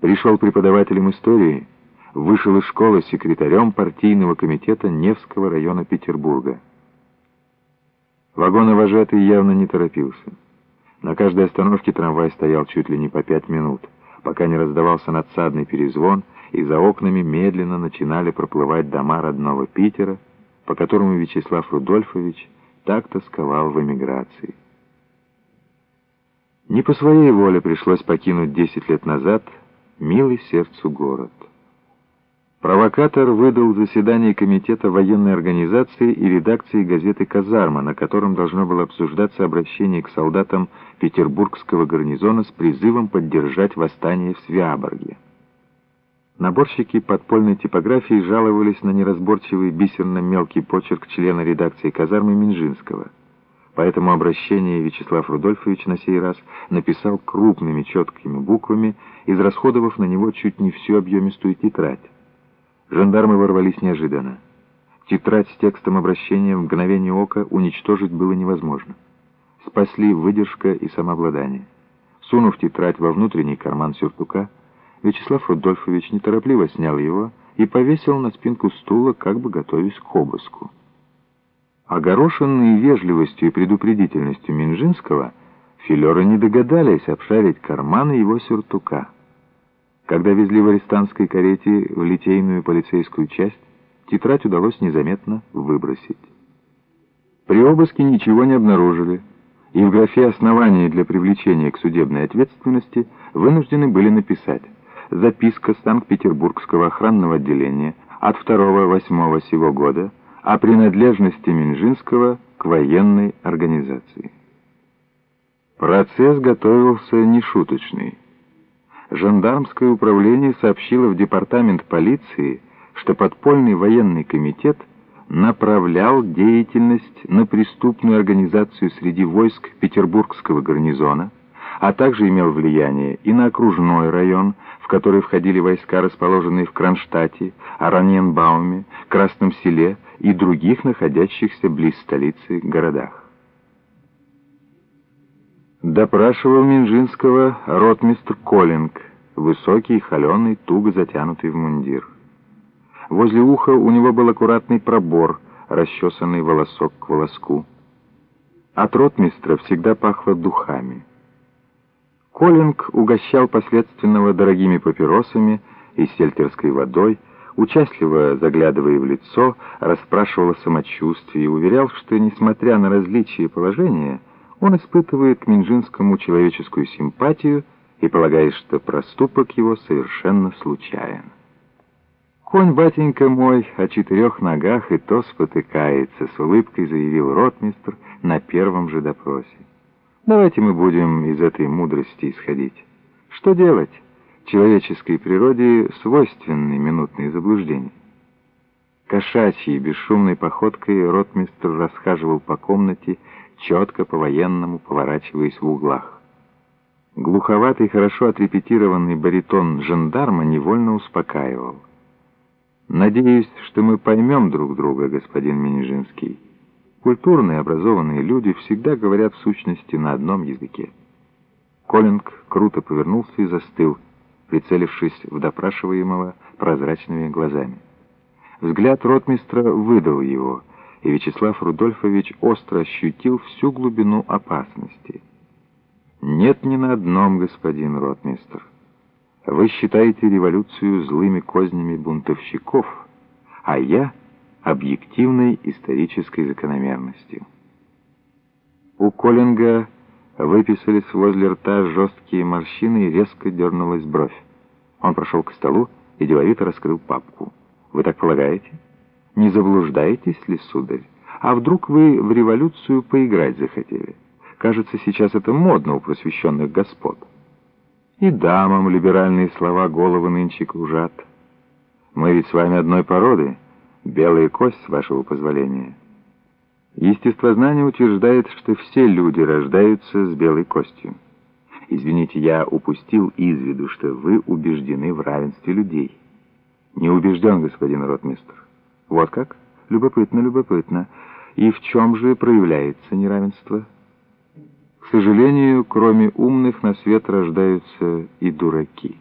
Пришел преподавателем истории, вышел из школы секретарем партийного комитета Невского района Петербурга. Вагоновожатый явно не торопился. На каждой остановке трамвай стоял чуть ли не по пять минут, пока не раздавался надсадный перезвон, и за окнами медленно начинали проплывать дома родного Питера, по которому Вячеслав Рудольфович так тосковал в эмиграции. Не по своей воле пришлось покинуть 10 лет назад милый сердцу город. Провокатор выдал заседание комитета военной организации и редакции газеты «Казарма», на котором должно было обсуждаться обращение к солдатам петербургского гарнизона с призывом поддержать восстание в Свиаборге. Наборщики подпольной типографии жаловались на неразборчивый бисерно-мелкий почерк члена редакции «Казармы» Минжинского. Поэтому обращение Вячеслав Рудольфович на сей раз написал крупными четкими буквами, израсходовав на него чуть не всю объемистую тетрадь. Жандармы ворвались неожиданно. Тетрадь с текстом обращения в мгновение ока уничтожить было невозможно. Спасли выдержка и самообладание. Сунув тетрадь во внутренний карман сюртука, Вячеслав Рудольфович неторопливо снял его и повесил на спинку стула, как бы готовясь к обыску. Огорошенные вежливостью и предупредительностью Минжинского, филеры не догадались обшарить карманы его сюртука. Когда везли в арестантской карете в литейную полицейскую часть, тетрадь удалось незаметно выбросить. При обыске ничего не обнаружили, и в графе «Основания для привлечения к судебной ответственности» вынуждены были написать «Записка Санкт-Петербургского охранного отделения от 2-8 сего года о принадлежности Минжинского к военной организации». Процесс готовился нешуточный жандармское управление сообщило в департамент полиции, что подпольный военный комитет направлял деятельность на преступную организацию среди войск Петербургского гарнизона, а также имел влияние и на окружной район, в который входили войска, расположенные в Кронштадте, Араньенбауме, Красном Селе и других находящихся близ столицы городах. Допрашивал Минжинского ротмистр Коллинг, высокий, холеный, туго затянутый в мундир. Возле уха у него был аккуратный пробор, расчесанный волосок к волоску. От ротмистра всегда пахло духами. Коллинг угощал последственного дорогими папиросами и сельтерской водой, участливо заглядывая в лицо, расспрашивал о самочувствии и уверял, что, несмотря на различия положения, он испытывает к Минжинскому человеческую симпатию и полагает, что проступок его совершенно случайен. «Конь, батенька мой, о четырех ногах и то спотыкается», — с улыбкой заявил ротмистр на первом же допросе. «Давайте мы будем из этой мудрости исходить. Что делать? Человеческой природе свойственны минутные заблуждения». Кошачьей, бесшумной походкой ротмистр расхаживал по комнате, четко по-военному поворачиваясь в углах. Глуховатый, хорошо отрепетированный баритон жандарма невольно успокаивал. «Надеюсь, что мы поймем друг друга, господин Минижинский. Культурные, образованные люди всегда говорят в сущности на одном языке». Коллинг круто повернулся и застыл, прицелившись в допрашиваемого прозрачными глазами. Взгляд ротмистра выдал его — и Вячеслав Рудольфович остро ощутил всю глубину опасности. «Нет ни на одном, господин ротмистр. Вы считаете революцию злыми кознями бунтовщиков, а я — объективной исторической закономерностью». У Коллинга выписались возле рта жесткие морщины и резко дернулась бровь. Он прошел к столу и деловито раскрыл папку. «Вы так полагаете?» Не заблуждаетесь ли, сударь? А вдруг вы в революцию поиграть захотели? Кажется, сейчас это модно у просвещенных господ. И дамам либеральные слова головы нынче кружат. Мы ведь с вами одной породы, белая кость, с вашего позволения. Естествознание утверждает, что все люди рождаются с белой костью. Извините, я упустил из виду, что вы убеждены в равенстве людей. Не убежден, господин ротмистр. Вот как? Любопытно, любопытно. И в чем же проявляется неравенство? К сожалению, кроме умных на свет рождаются и дураки.